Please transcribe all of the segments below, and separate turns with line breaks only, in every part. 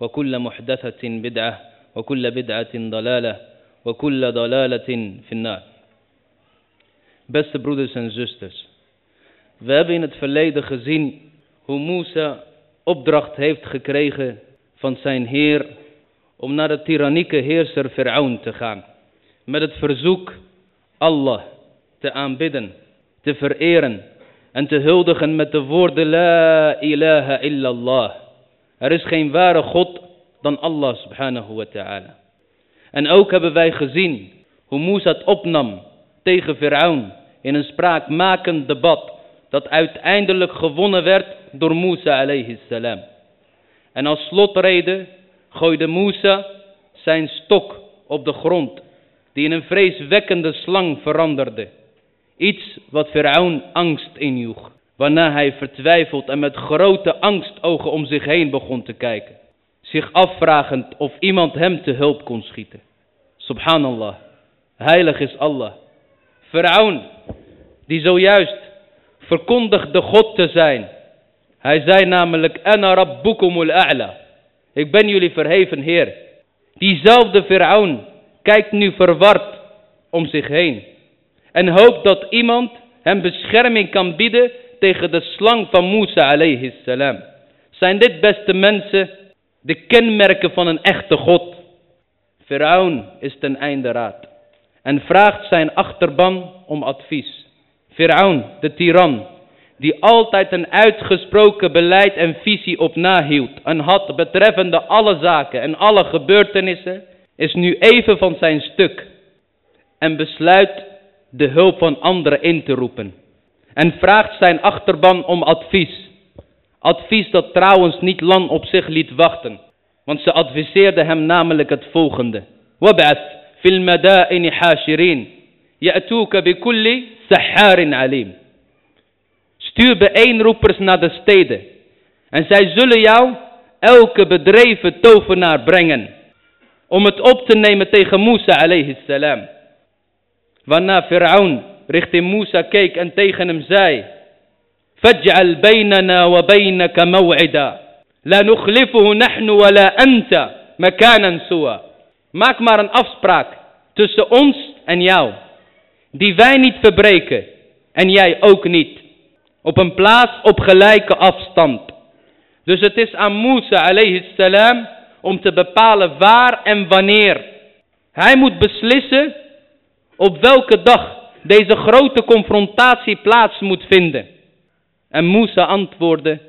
وكل محدثة بدعة وكل بدعة ضلالة وكل ضلالة في النار Beste broeders en zusters, we hebben in het verleden gezien hoe Musa opdracht heeft gekregen van zijn heer om naar de tyrannieke heerser Fir'aun te gaan. Met het verzoek Allah te aanbidden, te vereren en te huldigen met de woorden La ilaha illallah. Er is geen ware God dan Allah subhanahu wa ta'ala. En ook hebben wij gezien hoe Musa het opnam tegen Fir'aun in een spraakmakend debat dat uiteindelijk gewonnen werd door Musa alayhi salam. En als slotreden gooide Musa zijn stok op de grond die in een vreeswekkende slang veranderde. Iets wat Fir'aun angst injoeg, waarna hij vertwijfeld en met grote angstogen om zich heen begon te kijken. Zich afvragend of iemand hem te hulp kon schieten. Subhanallah, heilig is Allah. Fir'aun, die zojuist verkondigde God te zijn. Hij zei namelijk, Ana rabbukumul a'la. Ik ben jullie verheven Heer. Diezelfde Fir'aun kijkt nu verward om zich heen. En hoopt dat iemand hem bescherming kan bieden tegen de slang van Musa alayhi salam. Zijn dit beste mensen de kenmerken van een echte God? Firaun is ten einde raad. En vraagt zijn achterban om advies. Firaun, de tiran, die altijd een uitgesproken beleid en visie op nahield en had betreffende alle zaken en alle gebeurtenissen, is nu even van zijn stuk en besluit de hulp van anderen in te roepen. En vraagt zijn achterban om advies. Advies dat trouwens niet lang op zich liet wachten. Want ze adviseerde hem namelijk het volgende. Fil madaini hashirin. Ya'tuka bi kulli saharin alim. Stuur bijeenroepers naar de steden. En zij zullen jou elke bedreven tovenaar brengen. Om het op te nemen tegen Musa alayhi salam. Waarna Fir'aun richting Musa keek en tegen hem zei. La nukhlifuhu nahnu wa la anta makanan suwa. Maak maar een afspraak tussen ons en jou. Die wij niet verbreken en jij ook niet. Op een plaats op gelijke afstand. Dus het is aan Musa alayhi salam om te bepalen waar en wanneer. Hij moet beslissen op welke dag deze grote confrontatie plaats moet vinden. En Musa antwoordde,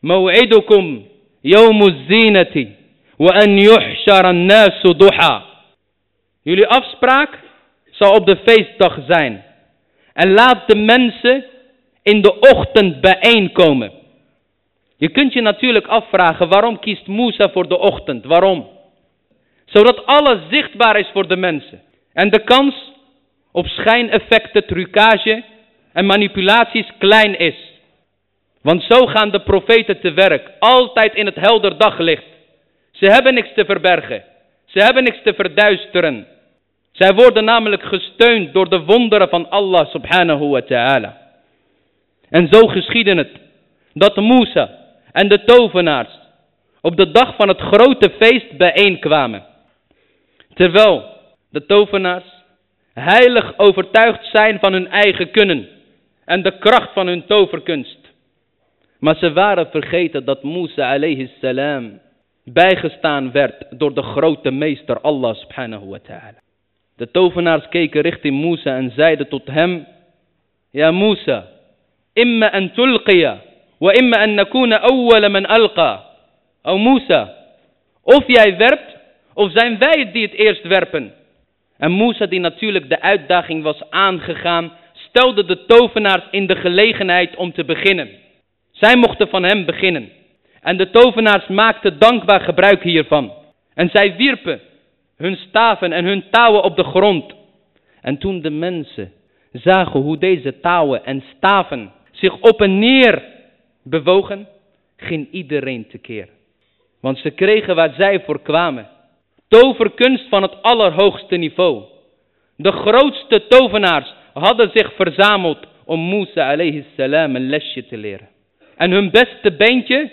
Maw'idukum yawmuz zinati wa an yuhshara an-nasu duha. Jullie afspraak zal op de feestdag zijn. En laat de mensen in de ochtend bijeenkomen. Je kunt je natuurlijk afvragen, waarom kiest Musa voor de ochtend? Waarom? Zodat alles zichtbaar is voor de mensen. En de kans op schijneffecten, trucage en manipulaties klein is. Want zo gaan de profeten te werk, altijd in het helder daglicht. Ze hebben niks te verbergen. Ze hebben niks te verduisteren. Zij worden namelijk gesteund door de wonderen van Allah subhanahu wa ta'ala. En zo geschiedde het dat Musa en de tovenaars op de dag van het grote feest bijeenkwamen. Terwijl de tovenaars heilig overtuigd zijn van hun eigen kunnen en de kracht van hun toverkunst. Maar ze waren vergeten dat Musa alayhi salam bijgestaan werd door de grote meester Allah subhanahu wa ta'ala. De tovenaars keken richting Musa en zeiden tot hem, Ja Musa, imma an tulqiya wa imma an nakuna awwala man alqa. O Musa, of jij werpt, of zijn wij het die het eerst werpen. En Musa, die natuurlijk de uitdaging was aangegaan, stelde de tovenaars in de gelegenheid om te beginnen. Zij mochten van hem beginnen. En de tovenaars maakten dankbaar gebruik hiervan. En zij wierpen hun staven en hun touwen op de grond. En toen de mensen zagen hoe deze touwen en staven zich op en neer bewogen, ging iedereen tekeer. Want ze kregen waar zij voor kwamen Toverkunst van het allerhoogste niveau. De grootste tovenaars hadden zich verzameld om Musa alayhi salam een lesje te leren. En hun beste beentje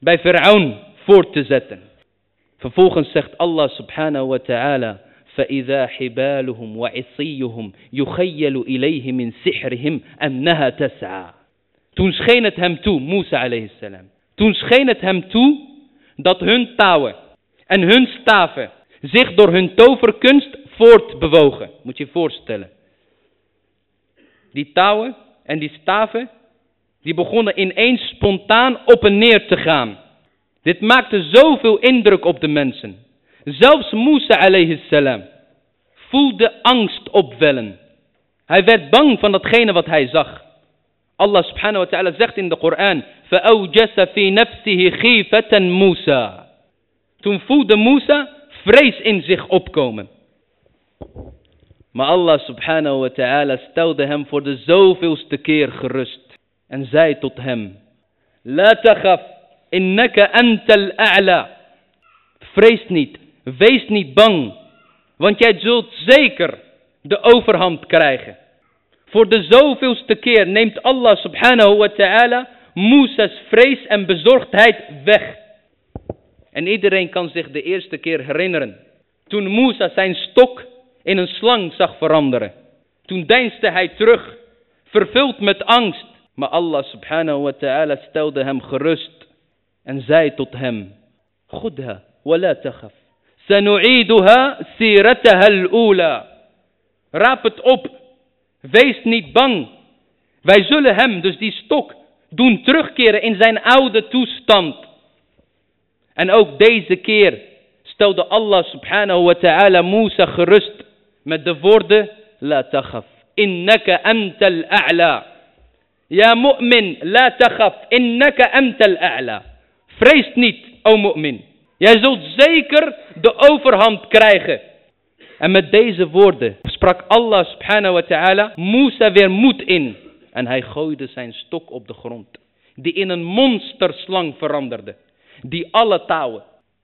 bij Fir'aun voor te zetten. Vervolgens zegt Allah subhanahu wa ta'ala فإذا حبالهم وعصيهم يخيل إليه من سحرهم أنها تسعى Toen scheen het hem toe, Musa alayhi salam. Toen scheen het hem toe dat hun touwen en hun staven zich door hun toverkunst voortbewogen. Moet je je voorstellen. Die touwen en die staven, die begonnen ineens spontaan op en neer te gaan. Dit maakte zoveel indruk op de mensen. Zelfs Musa alayhi salam voelde angst opwellen. Hij werd bang van datgene wat hij zag. Allah subhanahu wa ta'ala zegt in de Koran, فَأَوْجَسَ فِي نَفْسِهِ خِيفَةً Musa. toen voelde Musa vrees in zich opkomen. Maar Allah subhanahu wa ta'ala stelde hem voor de zoveelste keer gerust. En zei tot hem, La taghaf, innaka antal a'la. Vrees niet, wees niet bang, want jij zult zeker de overhand krijgen. Voor de zoveelste keer neemt Allah subhanahu wa ta'ala Musa's vrees en bezorgdheid weg. En iedereen kan zich de eerste keer herinneren. Toen Musa zijn stok in een slang zag veranderen. Toen deinsde hij terug, vervuld met angst. Maar Allah subhanahu wa ta'ala stelde hem gerust en zei tot hem, Goedha, wala taghaf. Sanu'iduha sirataha al-ula. Raap het op. Wees niet bang. Wij zullen hem, dus die stok, doen terugkeren in zijn oude toestand. En ook deze keer stelde Allah subhanahu wa ta'ala Musa gerust met de woorden La taghaf, innaka antal a'la. Ja mu'min, la taghaf, innaka antal a'la. Vrees niet, o mu'min. Jij zult zeker de overhand krijgen. En met deze woorden sprak Allah subhanahu wa ta'ala Musa weer moed in. En hij gooide zijn stok op de grond. Die in een monsterslang veranderde. Die alle touwen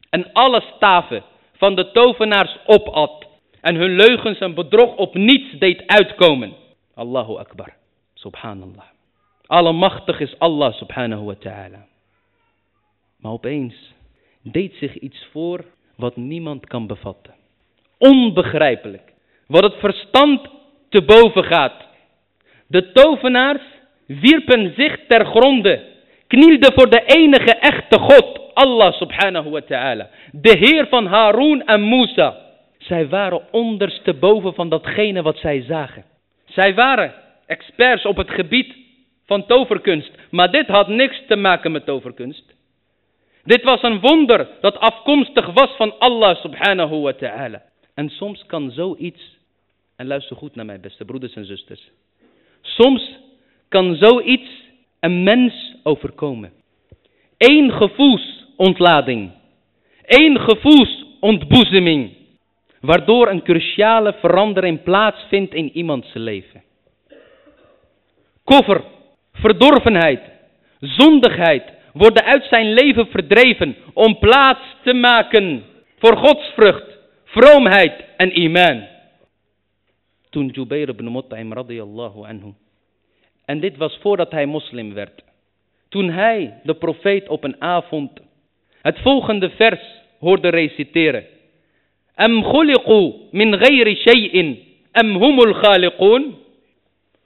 en alle staven van de tovenaars opat. En hun leugens en bedrog op niets deed uitkomen. Allahu Akbar. Subhanallah. Allemachtig is Allah subhanahu wa ta'ala. Maar opeens deed zich iets voor wat niemand kan bevatten. Onbegrijpelijk. Wat het verstand te boven gaat. De tovenaars wierpen zich ter gronde. Knielden voor de enige echte God. Allah subhanahu wa ta'ala. De Heer van Harun en Musa. Zij waren ondersteboven van datgene wat zij zagen. Zij waren experts op het gebied van toverkunst. Maar dit had niks te maken met toverkunst. Dit was een wonder dat afkomstig was van Allah subhanahu wa ta'ala. En soms kan zoiets, en luister goed naar mij beste broeders en zusters. Soms kan zoiets een mens overkomen. Eén gevoelsontlading. Eén gevoelsontboezeming. Waardoor een cruciale verandering plaatsvindt in iemands leven. Koffer, verdorvenheid, zondigheid worden uit zijn leven verdreven om plaats te maken voor godsvrucht, vroomheid en iman. Toen Jubair ibn Mut'im radiyallahu anhu. En dit was voordat hij moslim werd. Toen hij de profeet op een avond het volgende vers hoorde reciteren. Am khuliqu min ghayri shay'in am humul khaliqun?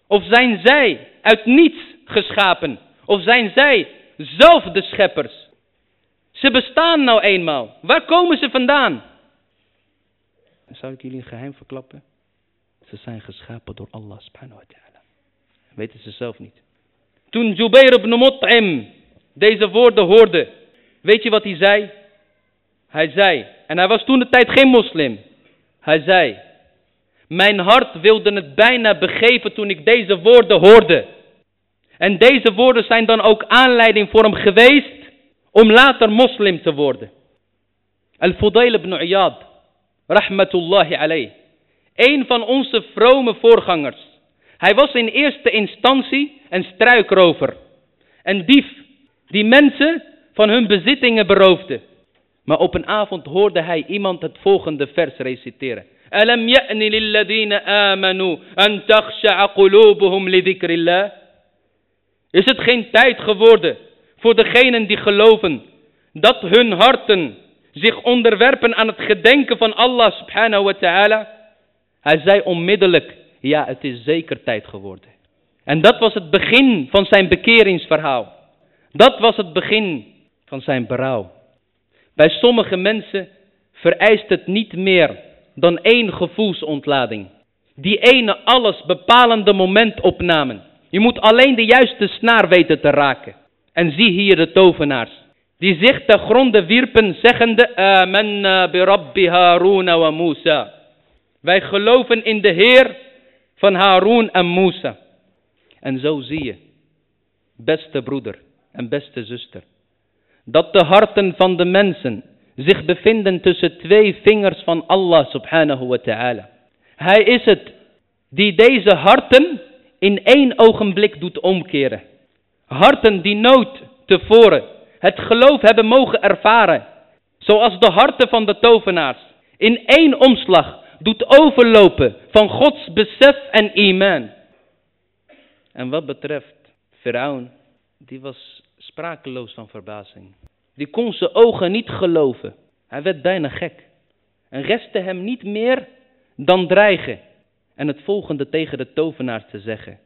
Of zijn zij uit niets geschapen? Of zijn zij zelf de scheppers? Ze bestaan nou eenmaal. Waar komen ze vandaan? Zou ik jullie een geheim verklappen? Ze zijn geschapen door Allah subhanahu wa ta'ala. Weten ze zelf niet. Toen Jubair ibn Mut'im deze woorden hoorde, weet je wat hij zei? Hij zei, en hij was toen de tijd geen moslim. Hij zei, mijn hart wilde het bijna begeven toen ik deze woorden hoorde. En deze woorden zijn dan ook aanleiding voor hem geweest om later moslim te worden. Al-Fudail ibn Iyad, rahmatullahi alayh. Een van onze vrome voorgangers. Hij was in eerste instantie een struikrover. Een dief die mensen van hun bezittingen beroofde. Maar op een avond hoorde hij iemand het volgende vers reciteren. Ya'ni lidhikrillah. Is het geen tijd geworden voor degenen die geloven dat hun harten zich onderwerpen aan het gedenken van Allah subhanahu wa ta'ala? Hij zei onmiddellijk, ja het is zeker tijd geworden. En dat was het begin van zijn bekeringsverhaal. Dat was het begin van zijn berouw. Bij sommige mensen vereist het niet meer dan één gevoelsontlading. Die ene alles bepalende momentopnamen. Je moet alleen de juiste snaar weten te raken. En zie hier de tovenaars. Die zich te gronde wierpen zeggende. Amanna bi Rabbi Haruna wa Musa. Wij geloven in de Heer van Harun en Musa. En zo zie je, beste broeder en beste zuster, dat de harten van de mensen zich bevinden tussen twee vingers van Allah subhanahu wa ta'ala. Hij is het die deze harten in één ogenblik doet omkeren. Harten die nooit tevoren het geloof hebben mogen ervaren. Zoals de harten van de tovenaars in één omslag doet overlopen van Gods besef en iman. En wat betreft Firaun, die was sprakeloos van verbazing. Die kon zijn ogen niet geloven. Hij werd bijna gek. En restte hem niet meer dan dreigen. En het volgende tegen de tovenaar te zeggen.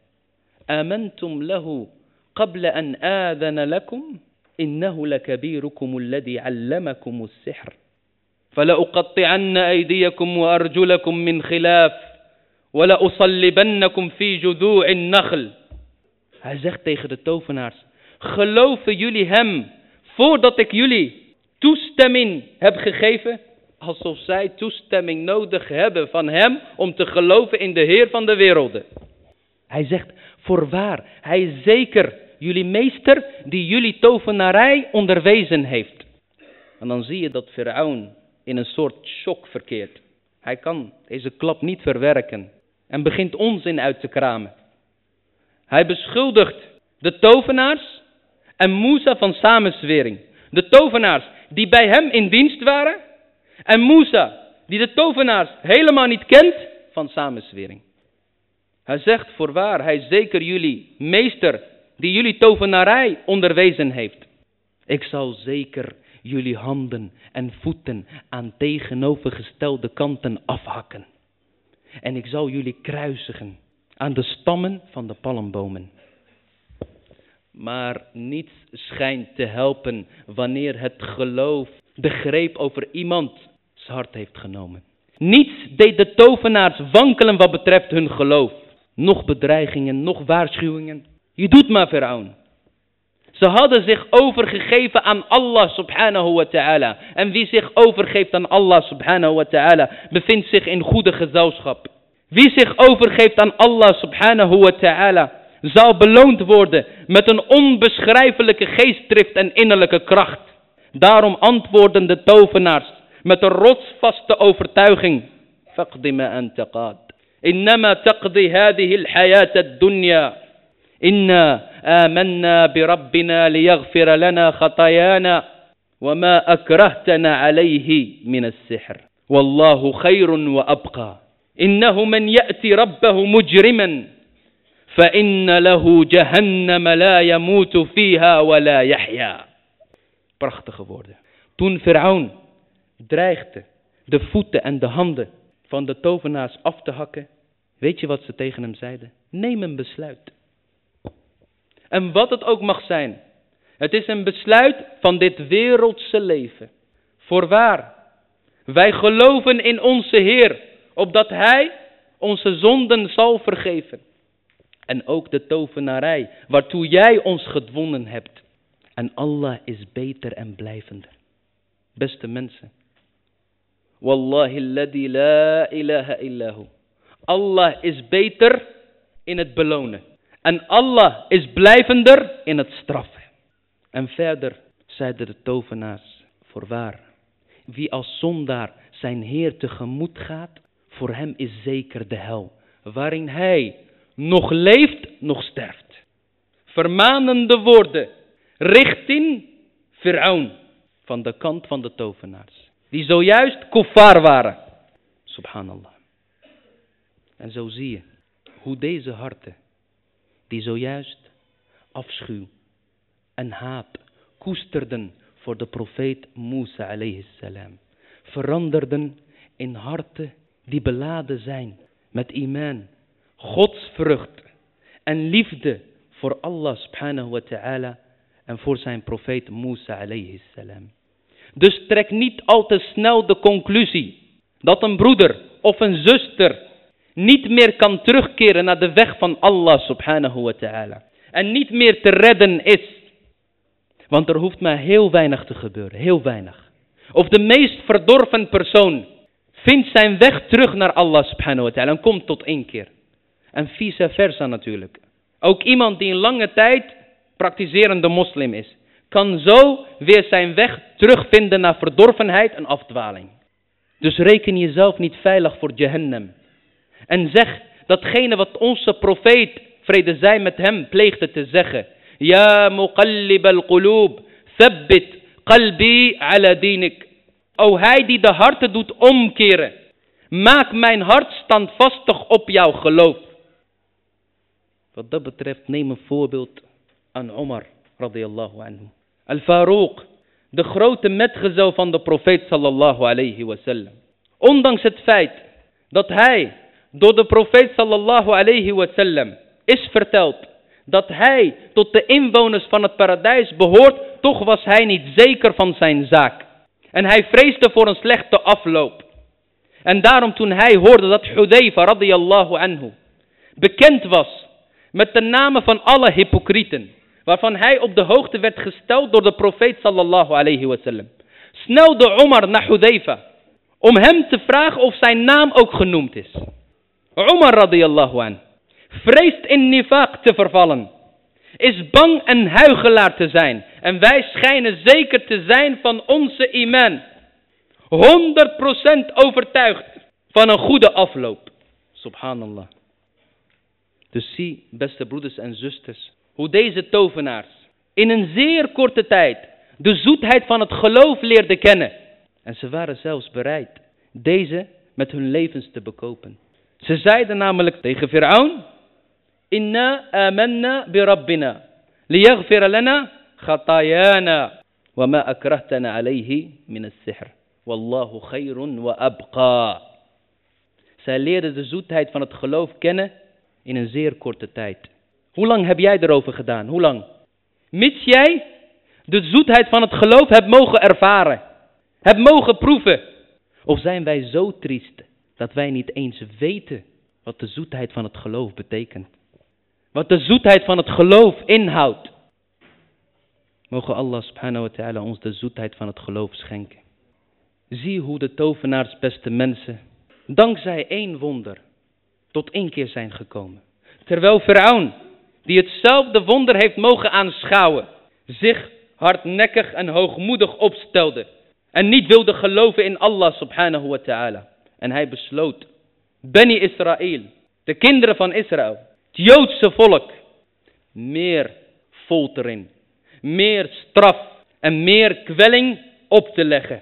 Amantum lahu qabla an adana lakum. Innahu lakabirukum alladhi allamakum as-sihr. فلأقطعن أيديكم وأرجلكم من خلاف ولأصلبنكم في جذوع النخل Hij zegt tegen de tovenaars, geloven jullie hem voordat ik jullie toestemming heb gegeven? Alsof zij toestemming nodig hebben van hem om te geloven in de Heer van de werelden. Hij zegt, voorwaar, hij is zeker jullie meester die jullie tovenarij onderwezen heeft. En dan zie je dat Firaun in een soort shock verkeert. Hij kan deze klap niet verwerken en begint onzin uit te kramen. Hij beschuldigt de tovenaars en Musa van samenzwering. De tovenaars die bij hem in dienst waren en Musa die de tovenaars helemaal niet kent van samenzwering. Hij zegt voorwaar, hij zeker jullie meester die jullie tovenarij onderwezen heeft. Ik zal zeker jullie handen en voeten aan tegenovergestelde kanten afhakken. En ik zal jullie kruisigen aan de stammen van de palmbomen. Maar niets schijnt te helpen wanneer het geloof de greep over iemands hart heeft genomen. Niets deed de tovenaars wankelen wat betreft hun geloof. Nog bedreigingen, nog waarschuwingen. Je doet maar Firaun. Ze hadden zich overgegeven aan Allah subhanahu wa ta'ala. En wie zich overgeeft aan Allah subhanahu wa ta'ala bevindt zich in goede gezelschap. Wie zich overgeeft aan Allah subhanahu wa ta'ala zal beloond worden met een onbeschrijfelijke geestdrift en innerlijke kracht. Daarom antwoorden de tovenaars met een rotsvaste overtuiging. فَقْدِ مَا أَنْتَ قَادْ إِنَّمَا تَقْضِي هَذِهِ الْحَيَاةَ الدُّنْيَا إِنَّا آمَنَّا بِرَبِّنَا لِيَغْفِرَ لَنَا خَطَايَانَا وَمَا أَكْرَهْتَنَا عَلَيْهِ مِنَ السِّحْرِ وَاللَّهُ خَيْرٌ وَأَبْقَى إِنَّهُ مَنْ يَأْتِ رَبَّهُ مُجْرِمًا فَإِنَّ لَهُ جَهَنَّمَ لَا يَمُوتُ فِيهَا وَلَا يَحْيَا Prachtige woorden. Toen Firaun dreigde de voeten en de handen van de tovenaars af te hakken, weet je wat ze tegen hem zeiden? Neem een besluit. En wat het ook mag zijn, het is een besluit van dit wereldse leven. Voorwaar, wij geloven in onze Heer, opdat Hij onze zonden zal vergeven. En ook de tovenarij, waartoe jij ons gedwongen hebt. En Allah is beter en blijvender. Beste mensen. Wallahi alladhi la ilaha illahu. Allah is beter in het belonen. En Allah is blijvender in het straffen. En verder zeiden de tovenaars, voorwaar. wie als zondaar zijn Heer tegemoet gaat, voor hem is zeker de hel, waarin hij nog leeft, nog sterft. Vermanende woorden richting Firaun van de kant van de tovenaars, die zojuist kuffar waren. Subhanallah. En zo zie je hoe deze harten, die zojuist afschuw en haat koesterden voor de profeet Musa alayhi salam, veranderden in harten die beladen zijn met iman, godsvrucht en liefde voor Allah subhanahu wa ta'ala en voor zijn profeet Musa alayhi salam. Dus trek niet al te snel de conclusie dat een broeder of een zuster niet meer kan terugkeren naar de weg van Allah subhanahu wa ta'ala. En niet meer te redden is. Want er hoeft maar heel weinig te gebeuren, heel weinig. Of de meest verdorven persoon vindt zijn weg terug naar Allah subhanahu wa ta'ala en komt tot één keer. En vice versa natuurlijk. Ook iemand die een lange tijd praktiserende moslim is, kan zo weer zijn weg terugvinden naar verdorvenheid en afdwaling. Dus reken jezelf niet veilig voor Jahannam. En zeg datgene wat onze profeet, vrede zij met hem, pleegde te zeggen. Ja muqallib al-qulub, thabbit qalbi ala dinik. O hij die de harten doet omkeren, maak mijn hart standvastig op jouw geloof. Wat dat betreft neem een voorbeeld aan Omar radiyallahu anhu. Al-Faruq, de grote metgezel van de profeet sallallahu alayhi wasallam. Ondanks het feit dat hij door de profeet sallallahu alayhi wasallam is verteld dat hij tot de inwoners van het paradijs behoort, toch was hij niet zeker van zijn zaak. En hij vreesde voor een slechte afloop. En daarom toen hij hoorde dat Hudayfa radiyallahu anhu bekend was met de namen van alle hypocrieten, waarvan hij op de hoogte werd gesteld door de profeet sallallahu alayhi wasallam, snelde Omar naar Hudayfa om hem te vragen of zijn naam ook genoemd is. Omar radiyallahu an vreest in nifaq te vervallen, is bang een huigelaar te zijn en wij schijnen zeker te zijn van onze iman. 100% overtuigd van een goede afloop. Subhanallah. Dus zie, beste broeders en zusters, hoe deze tovenaars in een zeer korte tijd de zoetheid van het geloof leerden kennen. En ze waren zelfs bereid deze met hun levens te bekopen. Ze zeiden namelijk tegen Firaun, Inna amanna bi rabbina, liyaghfira lana khatayana, wa ma akrahtana alayhi min as-sihr. Wallahu khayrun wa abqa. Zij leerden de zoetheid van het geloof kennen in een zeer korte tijd. Hoe lang heb jij erover gedaan? Hoe lang? Mits jij de zoetheid van het geloof hebt mogen ervaren. Hebt mogen proeven. Of zijn wij zo triest dat wij niet eens weten wat de zoetheid van het geloof betekent. Wat de zoetheid van het geloof inhoudt. Mogen Allah subhanahu wa ta'ala ons de zoetheid van het geloof schenken. Zie hoe de tovenaars beste mensen, dankzij één wonder, tot één keer zijn gekomen. Terwijl Firaun, die hetzelfde wonder heeft mogen aanschouwen, zich hardnekkig en hoogmoedig opstelde en niet wilde geloven in Allah subhanahu wa ta'ala. En hij besloot, Beni Israël, de kinderen van Israël, het Joodse volk, meer foltering, meer straf en meer kwelling op te leggen.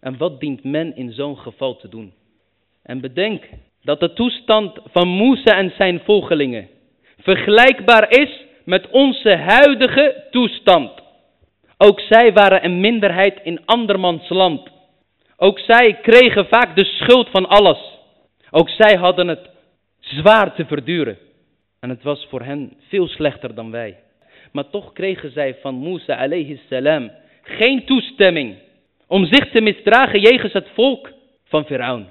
En wat dient men in zo'n geval te doen? En bedenk dat de toestand van Musa en zijn volgelingen vergelijkbaar is met onze huidige toestand. Ook zij waren een minderheid in andermans land. Ook zij kregen vaak de schuld van alles. Ook zij hadden het zwaar te verduren. En het was voor hen veel slechter dan wij. Maar toch kregen zij van Musa alayhi salam geen toestemming om zich te misdragen jegens het volk van Firaun.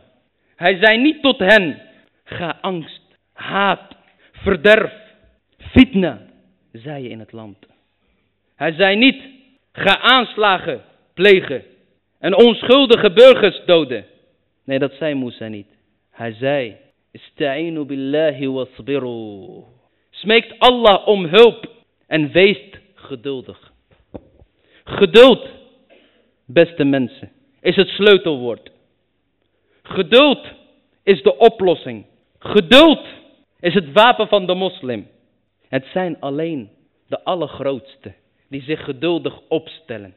Hij zei niet tot hen, ga angst, haat, verderf, fitna, zei je in het land. Hij zei niet, ga aanslagen plegen en onschuldige burgers doden. Nee, dat zei Musa niet. Hij zei, ista'inu billahi wasbiru. Smeekt Allah om hulp en weest geduldig. Geduld, beste mensen, is het sleutelwoord. Geduld is de oplossing. Geduld is het wapen van de moslim. Het zijn alleen de allergrootste die zich geduldig opstellen.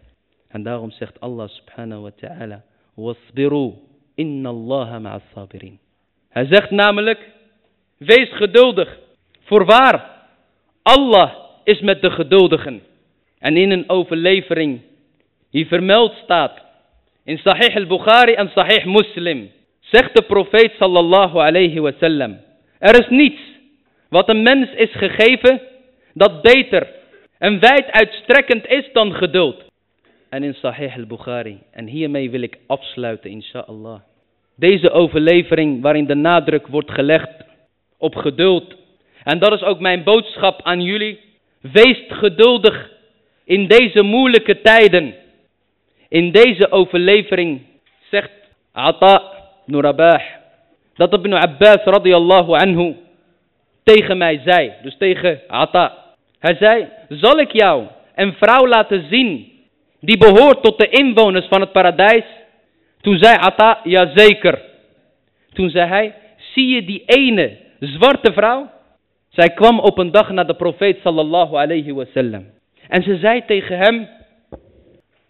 En daarom zegt Allah subhanahu wa ta'ala, wasbiru inna allaha ma'as sabirin. Hij zegt namelijk, wees geduldig. Voorwaar, Allah is met de geduldigen. En in een overlevering die vermeld staat in Sahih al-Bukhari en Sahih Muslim, zegt de profeet sallallahu alayhi wa sallam, er is niets wat een mens is gegeven dat beter en wijd uitstrekkend is dan geduld. En in Sahih al-Bukhari, en hiermee wil ik afsluiten inshallah. Deze overlevering waarin de nadruk wordt gelegd op geduld. En dat is ook mijn boodschap aan jullie. Wees geduldig in deze moeilijke tijden. In deze overlevering zegt Ata Nurabah dat Ibn Abbas radiyallahu anhu tegen mij zei. Dus tegen Ata. Hij zei, zal ik jou een vrouw laten zien die behoort tot de inwoners van het paradijs? Toen zei Ata, ja zeker. Toen zei hij, zie je die ene zwarte vrouw? Zij kwam op een dag naar de profeet sallallahu alayhi wasallam. En ze zei tegen hem,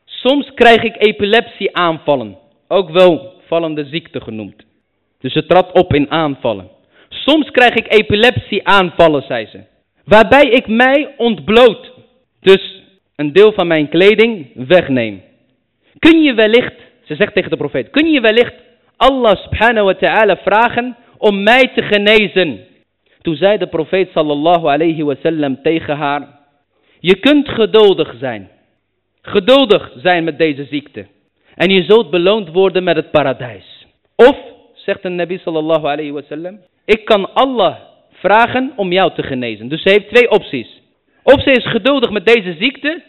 soms krijg ik epilepsie aanvallen, ook wel vallende ziekte genoemd. Dus ze trad op in aanvallen. Soms krijg ik epilepsie aanvallen, zei ze. Waarbij ik mij ontbloot. Dus een deel van mijn kleding wegneem. Kun je wellicht, ze zegt tegen de profeet, kun je wellicht Allah subhanahu wa ta'ala vragen om mij te genezen? Toen zei de profeet sallallahu alayhi wa sallam tegen haar, je kunt geduldig zijn. Geduldig zijn met deze ziekte. En je zult beloond worden met het paradijs. Of, zegt de nabi sallallahu alayhi wa sallam, ik kan Allah vragen om jou te genezen. Dus ze heeft twee opties. Of ze is geduldig met deze ziekte,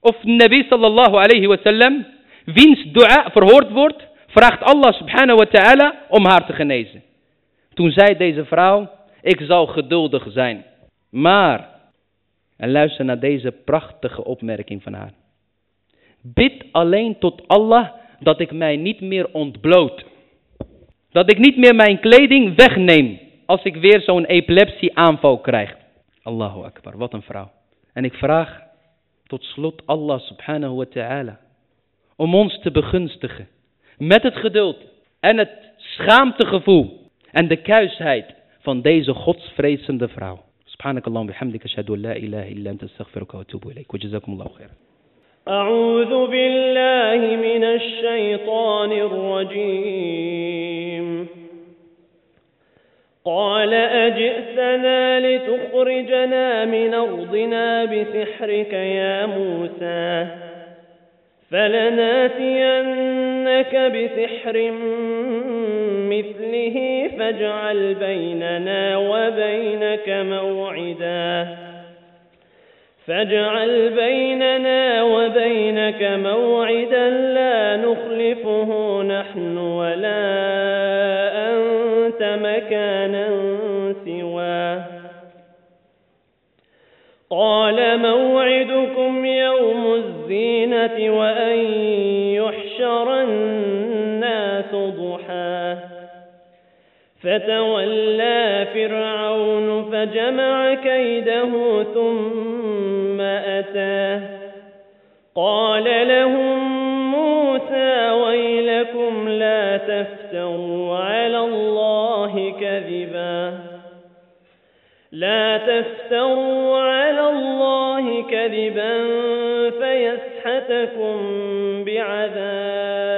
of Nabi sallallahu alayhi wa sallam, wiens dua verhoord wordt, vraagt Allah subhanahu wa ta'ala om haar te genezen. Toen zei deze vrouw, ik zal geduldig zijn. Maar, en luister naar deze prachtige opmerking van haar. Bid alleen tot Allah dat ik mij niet meer ontbloot. Dat ik niet meer mijn kleding wegneem als ik weer zo'n epilepsieaanval krijg. Allahu Akbar, wat een vrouw. En ik vraag tot slot Allah subhanahu wa ta'ala om ons te begunstigen met het geduld en het schaamtegevoel en de kuisheid van deze godsvrezende vrouw. Subhanakallah bihamdika la ilaha illa anta astaghfiruka wa atubu ilayk. Wa.
أعوذ بالله من الشيطان الرجيم. قال أجئتنا لتخرجنا من أرضنا بسحرك يا موسى فلناتينك بسحر مثله فاجعل بيننا وبينك موعدا. فاجعل بيننا وبينك موعدا لا نخلفه نحن ولا أنت مكانا سواه. قال موعدكم يوم الزينة وأن يحشر الناس ضحى فتولى فرعون فجمع كيده ثم أتاه قال لهم موسى ويلكم لا تفتروا على الله كذبا. لا تفتروا على الله كذبا فيسحتكم بعذاب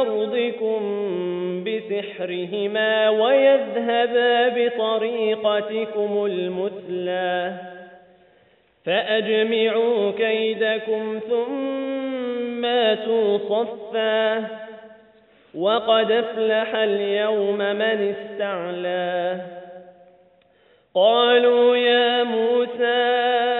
أرضكم بسحرهما ويذهبا بطريقتكم المثلى. فأجمعوا كيدكم ثم ماتوا صفا. وقد أفلح اليوم من استعلى. قالوا يا موسى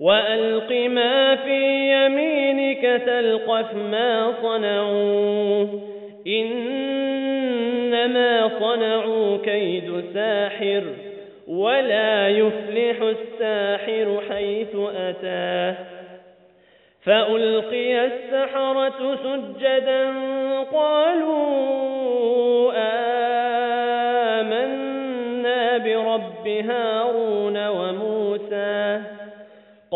وألق ما في يمينك تلقف ما صنعوا إنما صنعوا كيد ساحر ولا يفلح الساحر حيث أتاه فألقي السحرة سجدا قالوا آمنا برب هارون وموسى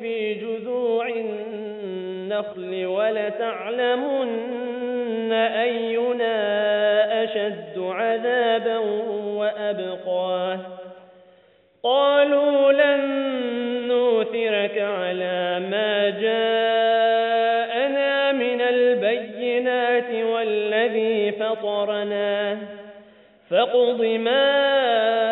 في جذوع النخل ولتعلمن أينا أشد عذابا وأبقى. قالوا لن نوثرك على ما جاءنا من البينات والذي فطرنا. فاقض ما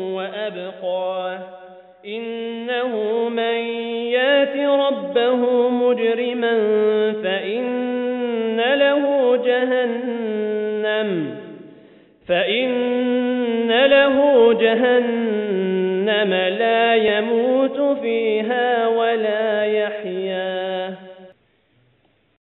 وأبقى إنه من يات ربه مجرما فإن له جهنم فإن له جهنم لا يموت فيها